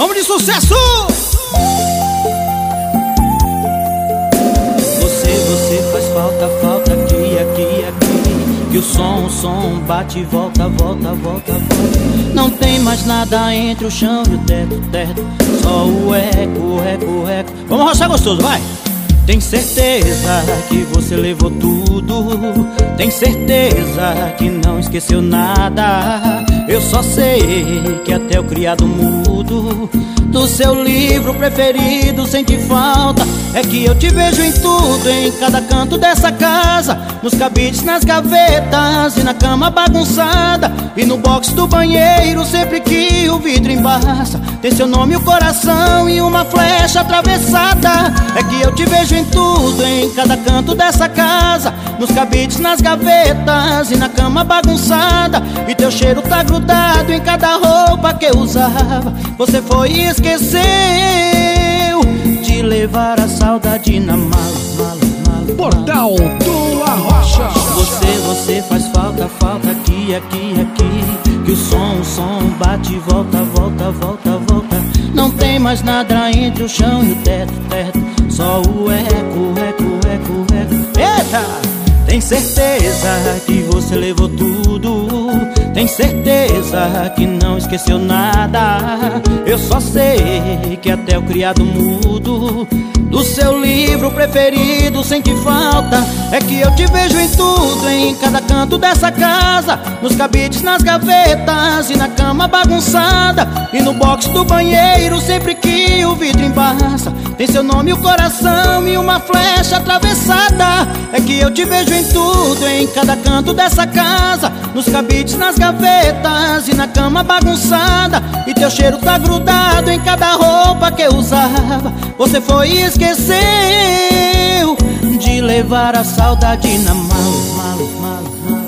Vamos de sucesso! Você, você faz falta, falta aqui, aqui, aqui. Que o som, o som bate, volta, volta, volta, volta. Não tem mais nada entre o chão e o teto, teto. Só o eco, eco, eco. Vamos roçar gostoso, vai! Tem certeza que você levou tudo? Tem certeza que não esqueceu nada Eu só sei que até o criado mudo Do seu livro preferido sente falta. É que eu te vejo em tudo, em cada canto dessa casa Nos cabides, nas gavetas e na cama bagunçada. E no box do banheiro sempre que o vidro embaça Tem seu nome, o coração e uma flecha atravessada. É que eu te vejo em tudo, em cada canto dessa casa Nos cabides, nas gavetas e na cama bagunçada. E teu cheiro tá grudado em cada roupa que eu usava. Você foi e esqueceu de levar a saudade na mala, mala, mala Portal do Arrocha Você, você faz falta, falta aqui, aqui, aqui. Que o som, o som bate, volta, volta, volta, volta. Não tem mais nada entre o chão e o teto, teto. Só o eco, eco, eco, eco. Eita! Tem certeza que você levou tudo Tem certeza que não esqueceu nada. Eu só sei que até o criado mudo Do seu livro preferido sente falta. É que eu te vejo em tudo, em cada canto dessa casa Nos cabides, nas gavetas e na cama bagunçada. E no box do banheiro sempre que o vidro embaça Tem seu nome, o coração e uma flecha atravessada. É que eu te vejo em tudo, em cada canto dessa casa Nos cabides, nas gavetas e na cama bagunçada. E teu cheiro tá grudado em cada roupa que eu usava Você foi e esqueceu de levar a saudade na mala, mala, mala